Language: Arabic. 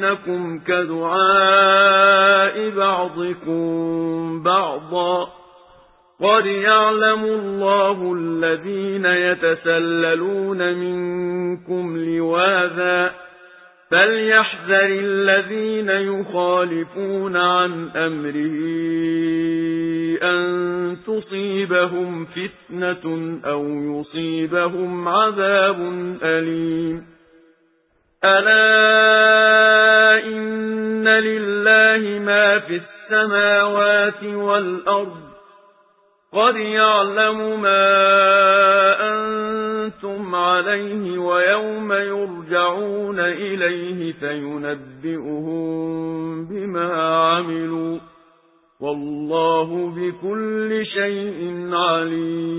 بينكم كدعاء بعضكم بعضا. قد يعلم الله الذين يتسللون منكم لواذا. فليحذر الذين يخالفون عن أمره أن تصيبهم فتنة أو يصيبهم عذاب أليم. ألا لله ما في السماوات والأرض قد يعلم ما أنتم عليه ويوم يرجعون إليه فينبئهم بما عملوا والله بكل شيء عليم.